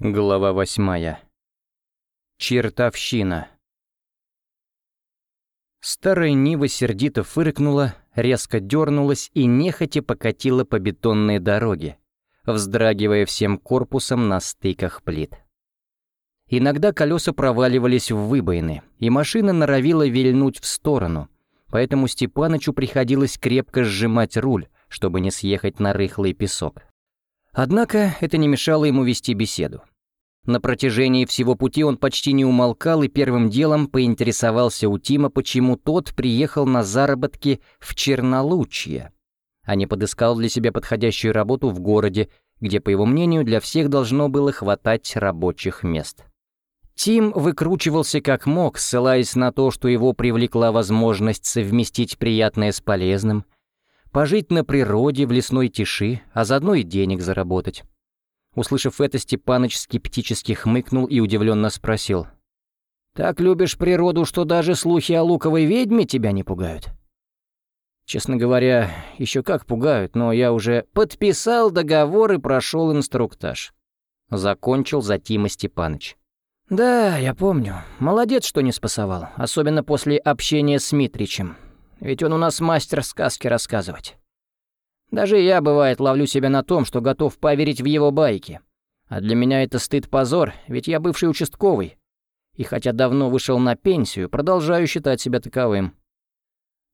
Глава восьмая. Чертовщина. Старая Нива сердито фыркнула, резко дернулась и нехотя покатила по бетонной дороге, вздрагивая всем корпусом на стыках плит. Иногда колеса проваливались в выбоины, и машина норовила вильнуть в сторону, поэтому Степанычу приходилось крепко сжимать руль, чтобы не съехать на рыхлый песок. Однако это не мешало ему вести беседу. На протяжении всего пути он почти не умолкал и первым делом поинтересовался у Тима, почему тот приехал на заработки в Чернолучье, а не подыскал для себя подходящую работу в городе, где, по его мнению, для всех должно было хватать рабочих мест. Тим выкручивался как мог, ссылаясь на то, что его привлекла возможность совместить приятное с полезным — пожить на природе в лесной тиши, а заодно и денег заработать. Услышав это, Степаныч скептически хмыкнул и удивленно спросил. «Так любишь природу, что даже слухи о луковой ведьме тебя не пугают?» «Честно говоря, еще как пугают, но я уже подписал договор и прошел инструктаж». Закончил за Тима Степаныч. «Да, я помню. Молодец, что не спасовал, особенно после общения с Митричем. Ведь он у нас мастер сказки рассказывать. Даже я, бывает, ловлю себя на том, что готов поверить в его байки. А для меня это стыд-позор, ведь я бывший участковый. И хотя давно вышел на пенсию, продолжаю считать себя таковым.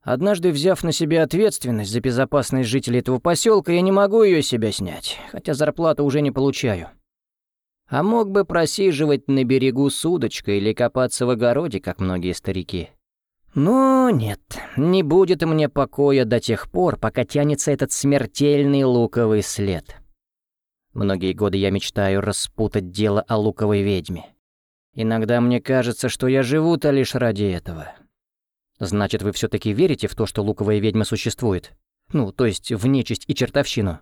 Однажды, взяв на себя ответственность за безопасность жителей этого поселка, я не могу ее себя снять, хотя зарплату уже не получаю. А мог бы просиживать на берегу с удочкой или копаться в огороде, как многие старики. Но нет, не будет мне покоя до тех пор, пока тянется этот смертельный луковый след. Многие годы я мечтаю распутать дело о луковой ведьме. Иногда мне кажется, что я живу-то лишь ради этого. Значит, вы все таки верите в то, что луковая ведьма существует? Ну, то есть в нечисть и чертовщину?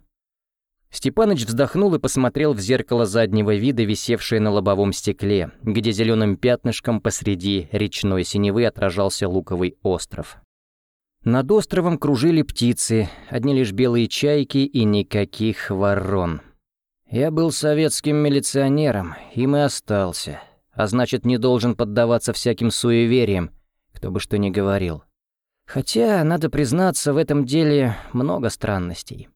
Степаныч вздохнул и посмотрел в зеркало заднего вида, висевшее на лобовом стекле, где зеленым пятнышком посреди речной синевы отражался луковый остров. Над островом кружили птицы, одни лишь белые чайки и никаких ворон. Я был советским милиционером, им и остался, а значит, не должен поддаваться всяким суевериям, кто бы что ни говорил. Хотя, надо признаться, в этом деле много странностей.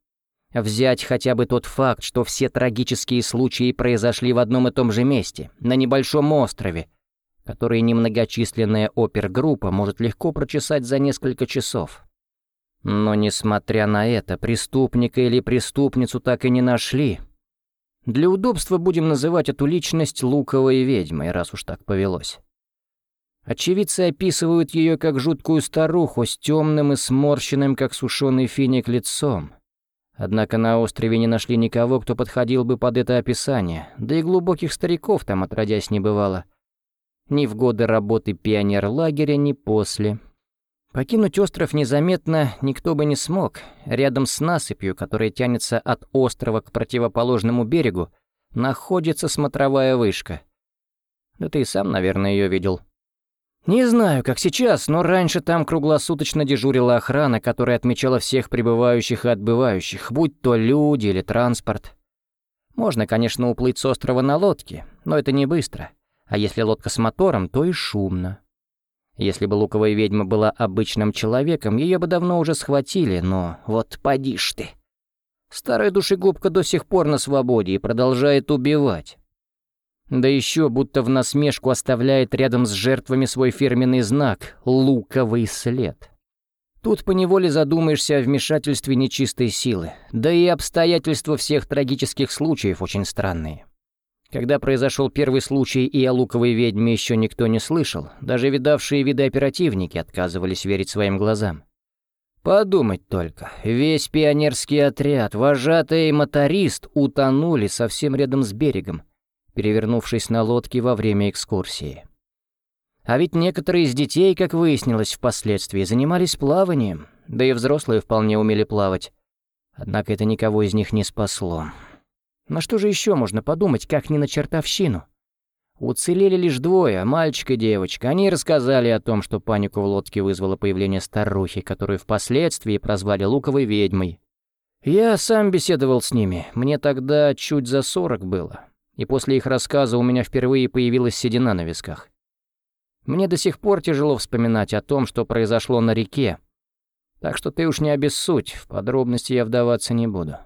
Взять хотя бы тот факт, что все трагические случаи произошли в одном и том же месте, на небольшом острове, который немногочисленная опергруппа может легко прочесать за несколько часов. Но, несмотря на это, преступника или преступницу так и не нашли. Для удобства будем называть эту личность луковой ведьмой, раз уж так повелось. Очевидцы описывают ее как жуткую старуху с темным и сморщенным, как сушеный финик, лицом, Однако на острове не нашли никого, кто подходил бы под это описание, да и глубоких стариков там отродясь не бывало. Ни в годы работы пионер-лагеря, ни после. Покинуть остров незаметно никто бы не смог. Рядом с насыпью, которая тянется от острова к противоположному берегу, находится смотровая вышка. Да ты и сам, наверное, ее видел. Не знаю, как сейчас, но раньше там круглосуточно дежурила охрана, которая отмечала всех прибывающих и отбывающих, будь то люди или транспорт. Можно, конечно, уплыть с острова на лодке, но это не быстро. А если лодка с мотором, то и шумно. Если бы луковая ведьма была обычным человеком, ее бы давно уже схватили, но вот поди ж ты. Старая душегубка до сих пор на свободе и продолжает убивать. Да еще будто в насмешку оставляет рядом с жертвами свой фирменный знак — луковый след. Тут поневоле задумаешься о вмешательстве нечистой силы, да и обстоятельства всех трагических случаев очень странные. Когда произошел первый случай и о луковой ведьме еще никто не слышал, даже видавшие виды оперативники отказывались верить своим глазам. Подумать только, весь пионерский отряд, вожатый и моторист утонули совсем рядом с берегом, перевернувшись на лодке во время экскурсии. А ведь некоторые из детей, как выяснилось впоследствии, занимались плаванием, да и взрослые вполне умели плавать. Однако это никого из них не спасло. На что же еще можно подумать, как не на чертовщину? Уцелели лишь двое, мальчик и девочка. Они рассказали о том, что панику в лодке вызвало появление старухи, которую впоследствии прозвали Луковой ведьмой. Я сам беседовал с ними, мне тогда чуть за сорок было. И после их рассказа у меня впервые появилась седина на висках. Мне до сих пор тяжело вспоминать о том, что произошло на реке, так что ты уж не обессудь, в подробности я вдаваться не буду».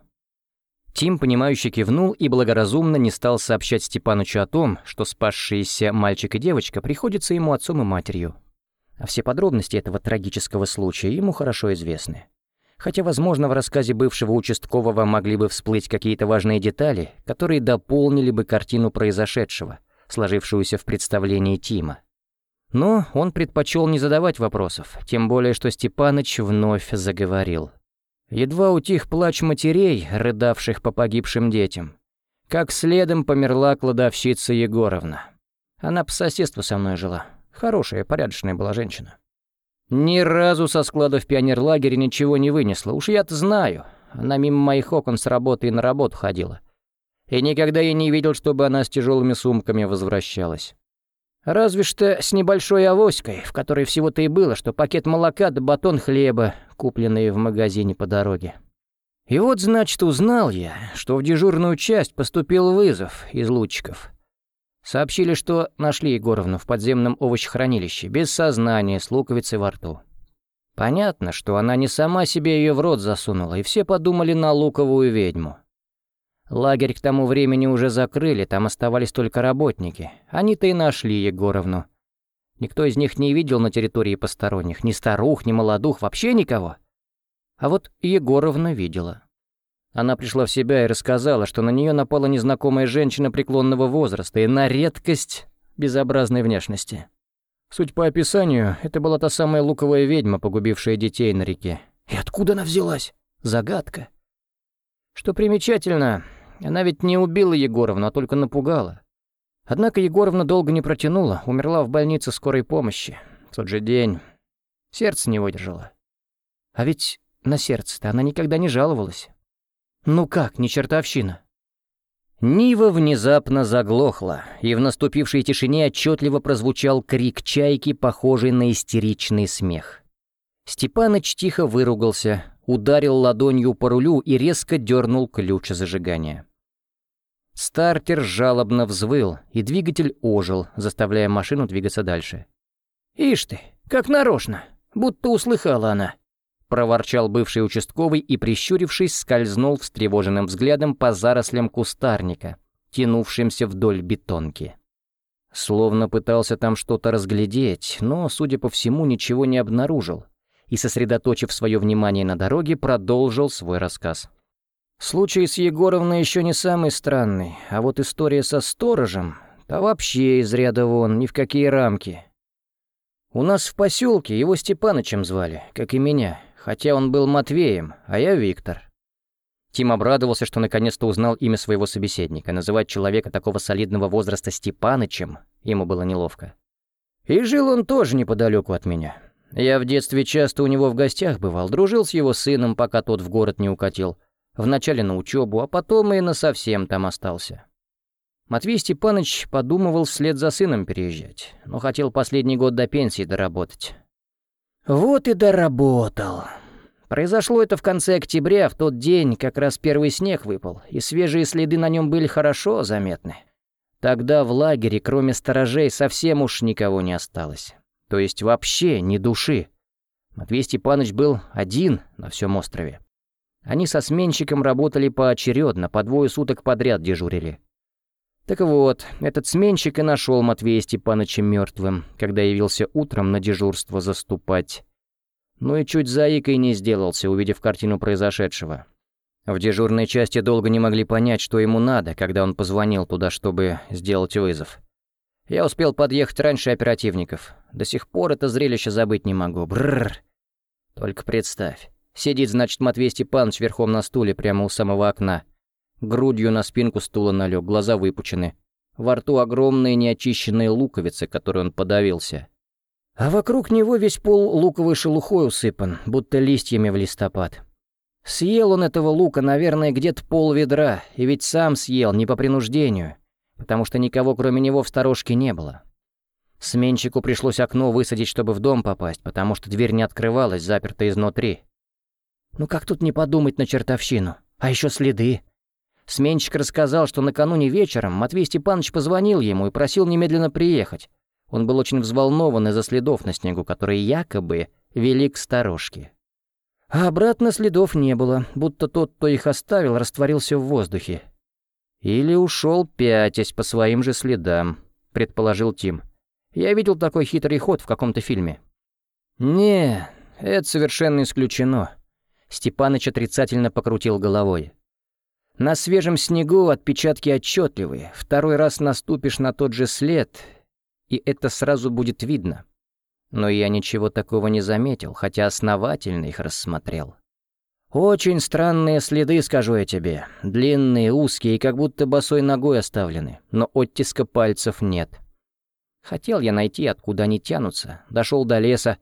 Тим, понимающе кивнул и благоразумно не стал сообщать Степанычу о том, что спасшиеся мальчик и девочка приходятся ему отцом и матерью. А все подробности этого трагического случая ему хорошо известны. Хотя, возможно, в рассказе бывшего участкового могли бы всплыть какие-то важные детали, которые дополнили бы картину произошедшего, сложившуюся в представлении Тима. Но он предпочел не задавать вопросов, тем более что Степаныч вновь заговорил. Едва утих плач матерей, рыдавших по погибшим детям. Как следом померла кладовщица Егоровна. Она по соседству со мной жила. Хорошая, порядочная была женщина. Ни разу со склада в пионерлагере ничего не вынесла, уж я-то знаю. Она мимо моих окон с работы и на работу ходила. И никогда я не видел, чтобы она с тяжелыми сумками возвращалась. Разве что с небольшой авоськой, в которой всего-то и было, что пакет молока да батон хлеба, купленные в магазине по дороге. И вот, значит, узнал я, что в дежурную часть поступил вызов из лучиков. Сообщили, что нашли Егоровну в подземном овощехранилище, без сознания, с луковицей во рту. Понятно, что она не сама себе ее в рот засунула, и все подумали на луковую ведьму. Лагерь к тому времени уже закрыли, там оставались только работники. Они-то и нашли Егоровну. Никто из них не видел на территории посторонних, ни старух, ни молодух, вообще никого. А вот Егоровна видела. Она пришла в себя и рассказала, что на нее напала незнакомая женщина преклонного возраста и на редкость безобразной внешности. Суть по описанию, это была та самая луковая ведьма, погубившая детей на реке. И откуда она взялась? Загадка. Что примечательно, она ведь не убила Егоровну, а только напугала. Однако Егоровна долго не протянула, умерла в больнице скорой помощи. В тот же день сердце не выдержало. А ведь на сердце-то она никогда не жаловалась. Ну как, не чертовщина? Нива внезапно заглохла, и в наступившей тишине отчетливо прозвучал крик чайки, похожий на истеричный смех. Степаныч тихо выругался, ударил ладонью по рулю и резко дернул ключ зажигания. Стартер жалобно взвыл, и двигатель ожил, заставляя машину двигаться дальше. «Ишь ты, как нарочно, будто услыхала она», — проворчал бывший участковый и, прищурившись, скользнул встревоженным взглядом по зарослям кустарника, тянувшимся вдоль бетонки. Словно пытался там что-то разглядеть, но, судя по всему, ничего не обнаружил, и, сосредоточив свое внимание на дороге, продолжил свой рассказ. Случай с Егоровной еще не самый странный, а вот история со сторожем, то вообще из ряда вон, ни в какие рамки. У нас в поселке его Степанычем звали, как и меня, хотя он был Матвеем, а я Виктор. Тим обрадовался, что наконец-то узнал имя своего собеседника. Называть человека такого солидного возраста Степанычем ему было неловко. И жил он тоже неподалеку от меня. Я в детстве часто у него в гостях бывал, дружил с его сыном, пока тот в город не укатил. Вначале на учебу, а потом и на совсем там остался. Матвей Степанович подумывал вслед за сыном переезжать, но хотел последний год до пенсии доработать. Вот и доработал. Произошло это в конце октября, в тот день как раз первый снег выпал, и свежие следы на нем были хорошо заметны. Тогда в лагере, кроме сторожей, совсем уж никого не осталось. То есть вообще ни души. Матвей Степанович был один на всем острове. Они со сменщиком работали поочередно, по двое суток подряд дежурили. Так вот, этот сменщик и нашел Матвея Степановича мертвым, когда явился утром на дежурство заступать. Ну и чуть заикой не сделался, увидев картину произошедшего. В дежурной части долго не могли понять, что ему надо, когда он позвонил туда, чтобы сделать вызов. Я успел подъехать раньше оперативников. До сих пор это зрелище забыть не могу. Бррр. Только представь. Сидит, значит, Матвей Степанович верхом на стуле прямо у самого окна. Грудью на спинку стула налег, глаза выпучены. Во рту огромные неочищенные луковицы, которые он подавился. А вокруг него весь пол луковой шелухой усыпан, будто листьями в листопад. Съел он этого лука, наверное, где-то пол ведра, и ведь сам съел, не по принуждению, потому что никого кроме него в сторожке не было. Сменщику пришлось окно высадить, чтобы в дом попасть, потому что дверь не открывалась, заперта изнутри. Ну как тут не подумать на чертовщину? А еще следы. Сменщик рассказал, что накануне вечером Матвей Степанович позвонил ему и просил немедленно приехать. Он был очень взволнован из-за следов на снегу, которые якобы вели к сторожке. А обратно следов не было, будто тот, кто их оставил, растворился в воздухе. Или ушел пятясь по своим же следам, предположил Тим. Я видел такой хитрый ход в каком-то фильме. Не, это совершенно исключено. Степаныч отрицательно покрутил головой. На свежем снегу отпечатки отчетливые. Второй раз наступишь на тот же след, и это сразу будет видно. Но я ничего такого не заметил, хотя основательно их рассмотрел. Очень странные следы, скажу я тебе. Длинные, узкие, как будто босой ногой оставлены, но оттиска пальцев нет. Хотел я найти, откуда они тянутся. Дошел до леса,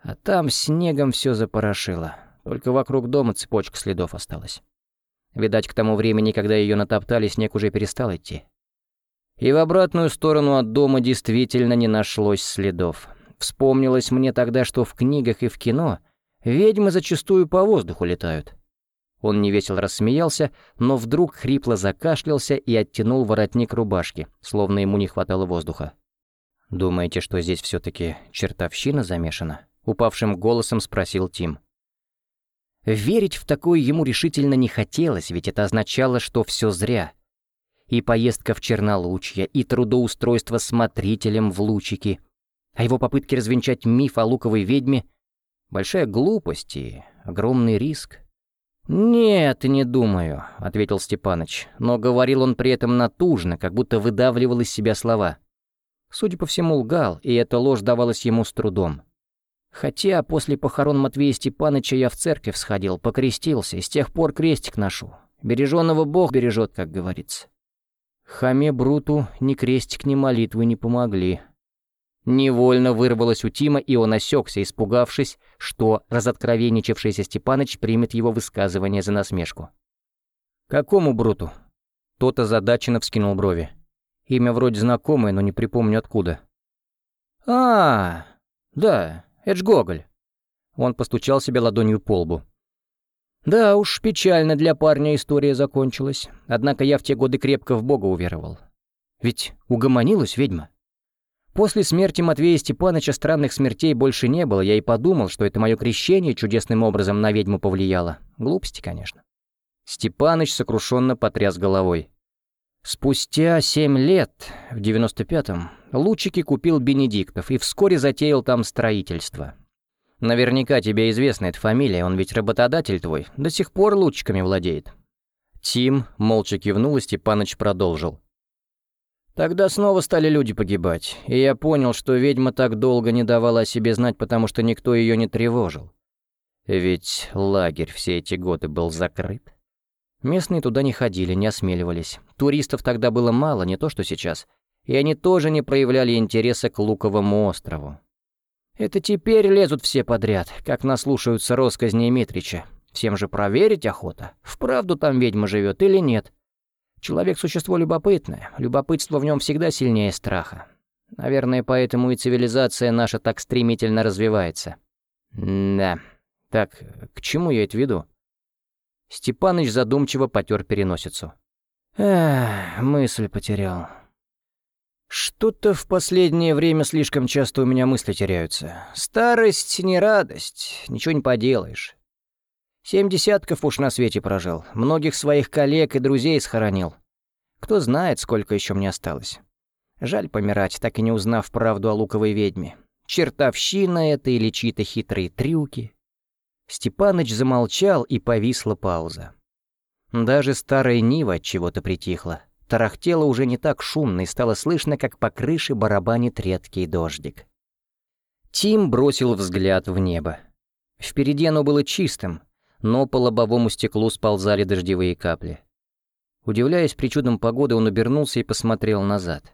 а там снегом все запорошило. Только вокруг дома цепочка следов осталась. Видать, к тому времени, когда ее натоптали, снег уже перестал идти. И в обратную сторону от дома действительно не нашлось следов. Вспомнилось мне тогда, что в книгах и в кино ведьмы зачастую по воздуху летают. Он невесело рассмеялся, но вдруг хрипло закашлялся и оттянул воротник рубашки, словно ему не хватало воздуха. «Думаете, что здесь все таки чертовщина замешана?» — упавшим голосом спросил Тим. Верить в такое ему решительно не хотелось, ведь это означало, что все зря. И поездка в Чернолучье, и трудоустройство смотрителем в Лучики, а его попытки развенчать миф о луковой ведьме — большая глупость и огромный риск. «Нет, не думаю», — ответил Степаныч, но говорил он при этом натужно, как будто выдавливал из себя слова. Судя по всему, лгал, и эта ложь давалась ему с трудом. Хотя после похорон Матвея Степаныча я в церковь сходил, покрестился, и с тех пор крестик ношу. Береженного Бог бережет, как говорится. Хаме Бруту ни крестик, ни молитвы не помогли. Невольно вырвалось у Тима, и он осекся, испугавшись, что разоткровенничавшийся Степаныч примет его высказывание за насмешку. «Какому Бруту?» Тот озадаченно вскинул брови. Имя вроде знакомое, но не припомню откуда. «А, да, это ж Гоголь». Он постучал себе ладонью по лбу. «Да уж, печально для парня история закончилась. Однако я в те годы крепко в Бога уверовал. Ведь угомонилась ведьма. После смерти Матвея Степановича странных смертей больше не было, я и подумал, что это мое крещение чудесным образом на ведьму повлияло. Глупости, конечно». Степаныч сокрушенно потряс головой. Спустя семь лет, в девяносто пятом, Лучики купил Бенедиктов и вскоре затеял там строительство. Наверняка тебе известна эта фамилия, он ведь работодатель твой, до сих пор лучиками владеет. Тим молча кивнул, и Степаныч продолжил. Тогда снова стали люди погибать, и я понял, что ведьма так долго не давала о себе знать, потому что никто ее не тревожил. Ведь лагерь все эти годы был закрыт. Местные туда не ходили, не осмеливались. Туристов тогда было мало, не то что сейчас. И они тоже не проявляли интереса к Луковому острову. Это теперь лезут все подряд, как наслушаются росказни Митрича. Всем же проверить охота, вправду там ведьма живет или нет. Человек — существо любопытное, любопытство в нем всегда сильнее страха. Наверное, поэтому и цивилизация наша так стремительно развивается. да. Так, к чему я это веду? Степаныч задумчиво потер переносицу. Эх, мысль потерял. Что-то в последнее время слишком часто у меня мысли теряются. Старость не радость, ничего не поделаешь. Семь десятков уж на свете прожил, многих своих коллег и друзей схоронил. Кто знает, сколько еще мне осталось. Жаль помирать, так и не узнав правду о луковой ведьме. Чертовщина это или чьи-то хитрые трюки. Степаныч замолчал, и повисла пауза. Даже старая Нива от чего-то притихла. Тарахтела уже не так шумно, и стало слышно, как по крыше барабанит редкий дождик. Тим бросил взгляд в небо. Впереди оно было чистым, но по лобовому стеклу сползали дождевые капли. Удивляясь причудам погоды, он обернулся и посмотрел назад.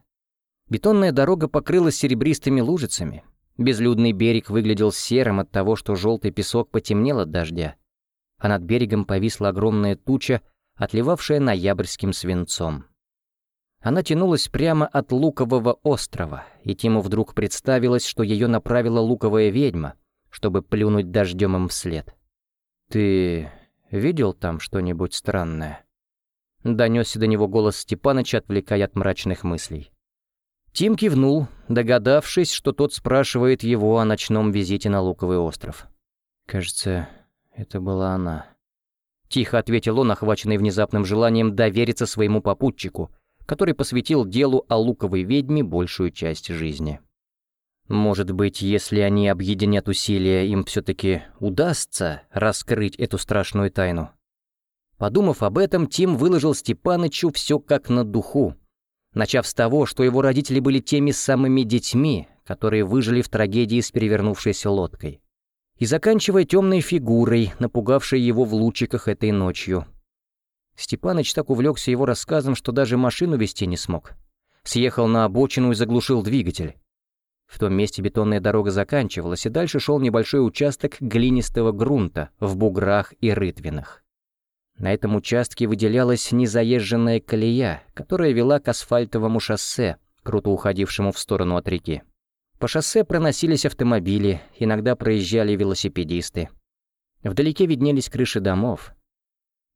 Бетонная дорога покрылась серебристыми лужицами, Безлюдный берег выглядел серым от того, что желтый песок потемнел от дождя, а над берегом повисла огромная туча, отливавшая ноябрьским свинцом. Она тянулась прямо от Лукового острова, и Тиму вдруг представилось, что ее направила луковая ведьма, чтобы плюнуть дождем им вслед. «Ты видел там что-нибудь странное?» — донесся до него голос Степаныча, отвлекая от мрачных мыслей. Тим кивнул, догадавшись, что тот спрашивает его о ночном визите на Луковый остров. «Кажется, это была она». Тихо ответил он, охваченный внезапным желанием довериться своему попутчику, который посвятил делу о луковой ведьме большую часть жизни. Может быть, если они объединят усилия, им все-таки удастся раскрыть эту страшную тайну. Подумав об этом, Тим выложил Степанычу все как на духу, начав с того, что его родители были теми самыми детьми, которые выжили в трагедии с перевернувшейся лодкой, и заканчивая темной фигурой, напугавшей его в лучиках этой ночью. Степаныч так увлекся его рассказом, что даже машину вести не смог. Съехал на обочину и заглушил двигатель. В том месте бетонная дорога заканчивалась, и дальше шел небольшой участок глинистого грунта в буграх и рытвинах. На этом участке выделялась незаезженная колея, которая вела к асфальтовому шоссе, круто уходившему в сторону от реки. По шоссе проносились автомобили, иногда проезжали велосипедисты. Вдалеке виднелись крыши домов.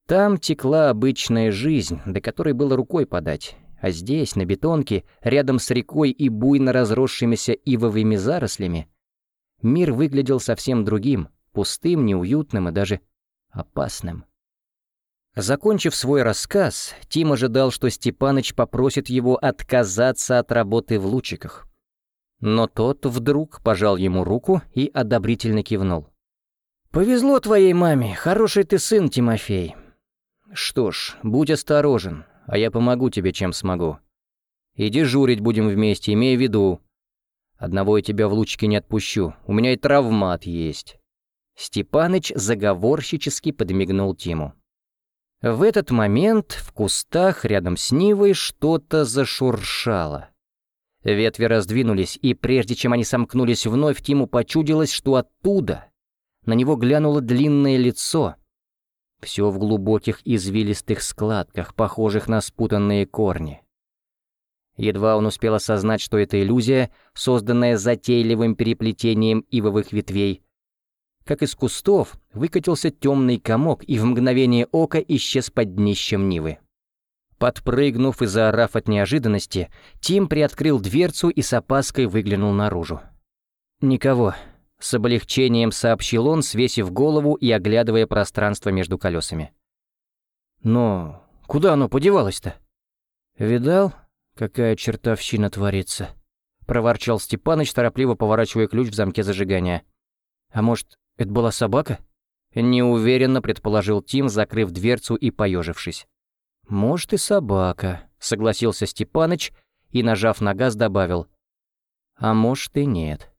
Там текла обычная жизнь, до которой было рукой подать, а здесь, на бетонке, рядом с рекой и буйно разросшимися ивовыми зарослями, мир выглядел совсем другим, пустым, неуютным и даже опасным. Закончив свой рассказ, Тим ожидал, что Степаныч попросит его отказаться от работы в лучиках. Но тот вдруг пожал ему руку и одобрительно кивнул. «Повезло твоей маме, хороший ты сын, Тимофей. Что ж, будь осторожен, а я помогу тебе, чем смогу. И дежурить будем вместе, имея в виду. Одного я тебя в лучике не отпущу, у меня и травмат есть». Степаныч заговорщически подмигнул Тиму. В этот момент в кустах рядом с Нивой что-то зашуршало. Ветви раздвинулись, и прежде чем они сомкнулись вновь, Тиму почудилось, что оттуда на него глянуло длинное лицо. Все в глубоких извилистых складках, похожих на спутанные корни. Едва он успел осознать, что это иллюзия, созданная затейливым переплетением ивовых ветвей, как из кустов выкатился темный комок и в мгновение ока исчез под днищем Нивы. Подпрыгнув и заорав от неожиданности, Тим приоткрыл дверцу и с опаской выглянул наружу. «Никого», — с облегчением сообщил он, свесив голову и оглядывая пространство между колесами. «Но куда оно подевалось-то?» «Видал, какая чертовщина творится?» — проворчал Степаныч, торопливо поворачивая ключ в замке зажигания. «А может, это была собака? Неуверенно предположил Тим, закрыв дверцу и поежившись. Может и собака, согласился Степаныч и, нажав на газ, добавил. А может и нет.